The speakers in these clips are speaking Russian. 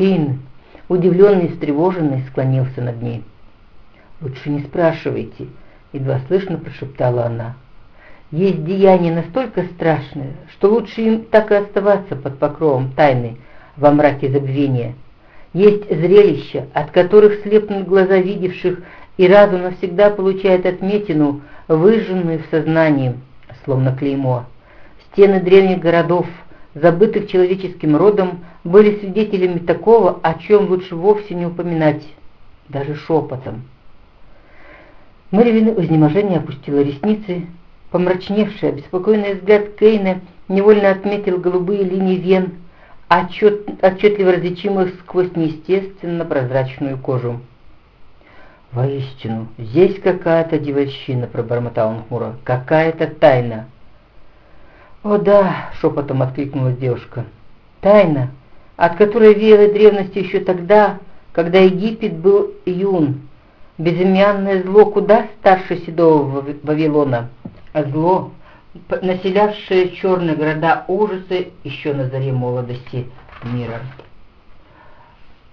Кейн, удивленный и встревоженный, склонился над ней. «Лучше не спрашивайте», — едва слышно прошептала она. «Есть деяния настолько страшные, что лучше им так и оставаться под покровом тайны во мраке забвения. Есть зрелища, от которых слепнут глаза видевших, и разум навсегда получает отметину, выжженную в сознании, словно клеймо. Стены древних городов, забытых человеческим родом, были свидетелями такого, о чем лучше вовсе не упоминать, даже шепотом. Мэрилин в изнеможении опустила ресницы, помрачневший, обеспокоенный взгляд Кейна невольно отметил голубые линии вен, отчет, отчетливо различимых сквозь неестественно прозрачную кожу. «Воистину, здесь какая-то девальщина», — пробормотал он хмуро, — «какая-то тайна». «О да», — шепотом откликнулась девушка, — «тайна, от которой веяло древности еще тогда, когда Египет был юн, безымянное зло куда старше седого Вавилона, а зло, населявшее черные города ужасы еще на заре молодости мира».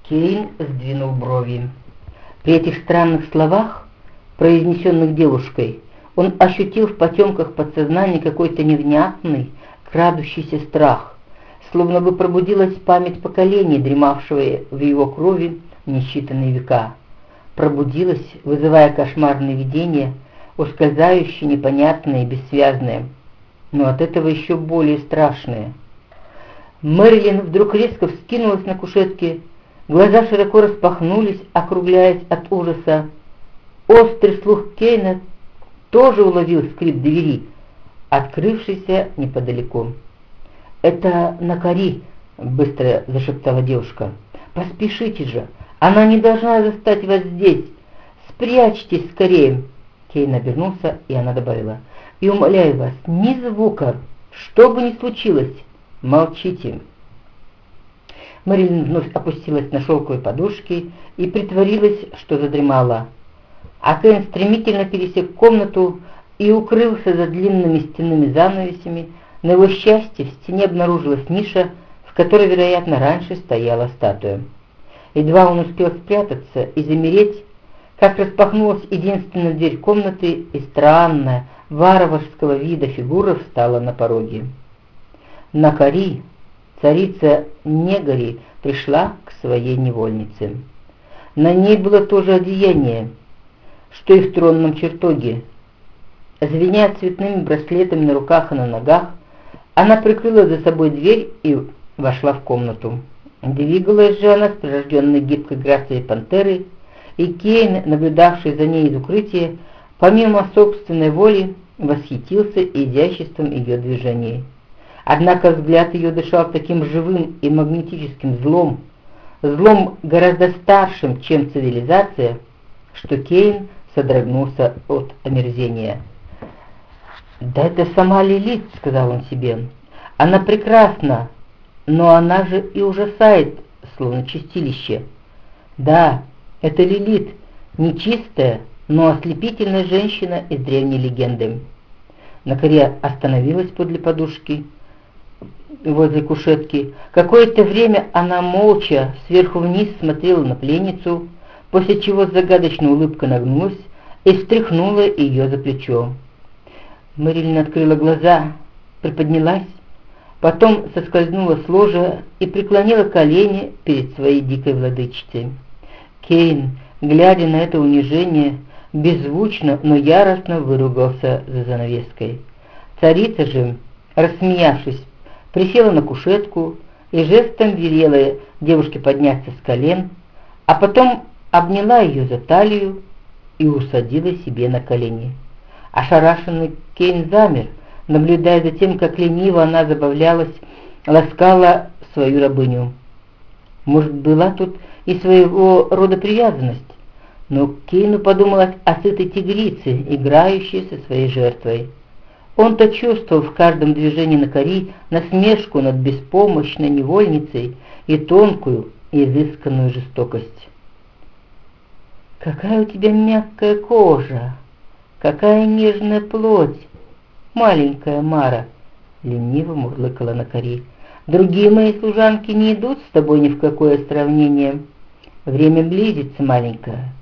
Кейн сдвинул брови. При этих странных словах, произнесенных девушкой, он ощутил в потемках подсознания какой-то невнятный, крадущийся страх, словно бы пробудилась память поколений, дремавшего в его крови несчитанные века. Пробудилась, вызывая кошмарные видения, ускользающие, непонятные, бессвязные, но от этого еще более страшные. Мэрилин вдруг резко вскинулась на кушетке, Глаза широко распахнулись, округляясь от ужаса. Острый слух Кейна тоже уловил скрип двери, открывшийся неподалеку. «Это Накари», — быстро зашептала девушка. «Поспешите же, она не должна застать вас здесь. Спрячьтесь скорее!» Кейн обернулся, и она добавила. «И умоляю вас, ни звука, что бы ни случилось, молчите!» Мэрилин вновь опустилась на шелковые подушки и притворилась, что задремала. А Кен стремительно пересек комнату и укрылся за длинными стенными занавесями. На его счастье в стене обнаружилась ниша, в которой, вероятно, раньше стояла статуя. Едва он успел спрятаться и замереть, как распахнулась единственная дверь комнаты, и странная, варварского вида фигура встала на пороге. Накари, царица Негори пришла к своей невольнице. На ней было то же одеяние, что и в тронном чертоге. Звеня цветными браслетами на руках и на ногах, она прикрыла за собой дверь и вошла в комнату. Двигалась же она с прирожденной гибкой грацией пантеры, и Кейн, наблюдавший за ней из укрытия, помимо собственной воли, восхитился изяществом ее движений. Однако взгляд ее дышал таким живым и магнетическим злом, злом гораздо старшим, чем цивилизация, что Кейн содрогнулся от омерзения. «Да это сама Лилит», — сказал он себе. «Она прекрасна, но она же и ужасает, словно чистилище. Да, это Лилит, нечистая, но ослепительная женщина из древней легенды». Накория остановилась подле подушки возле кушетки. Какое-то время она молча сверху вниз смотрела на пленницу, после чего с загадочной улыбкой нагнулась и встряхнула ее за плечо. Мэрилин открыла глаза, приподнялась, потом соскользнула с ложа и преклонила колени перед своей дикой владычицей. Кейн, глядя на это унижение, беззвучно, но яростно выругался за занавеской. Царица же, рассмеявшись, присела на кушетку и жестом велела девушке подняться с колен, а потом обняла ее за талию и усадила себе на колени. Ошарашенный Кейн замер, наблюдая за тем, как лениво она забавлялась, ласкала свою рабыню. Может, была тут и своего рода привязанность, но Кейну подумалось о сытой тигрице, играющей со своей жертвой. Он-то чувствовал в каждом движении на кори насмешку над беспомощной невольницей и тонкую, изысканную жестокость. «Какая у тебя мягкая кожа! Какая нежная плоть! Маленькая Мара!» — лениво мурлыкала на кори. Другие мои служанки не идут с тобой ни в какое сравнение. Время близится, маленькая.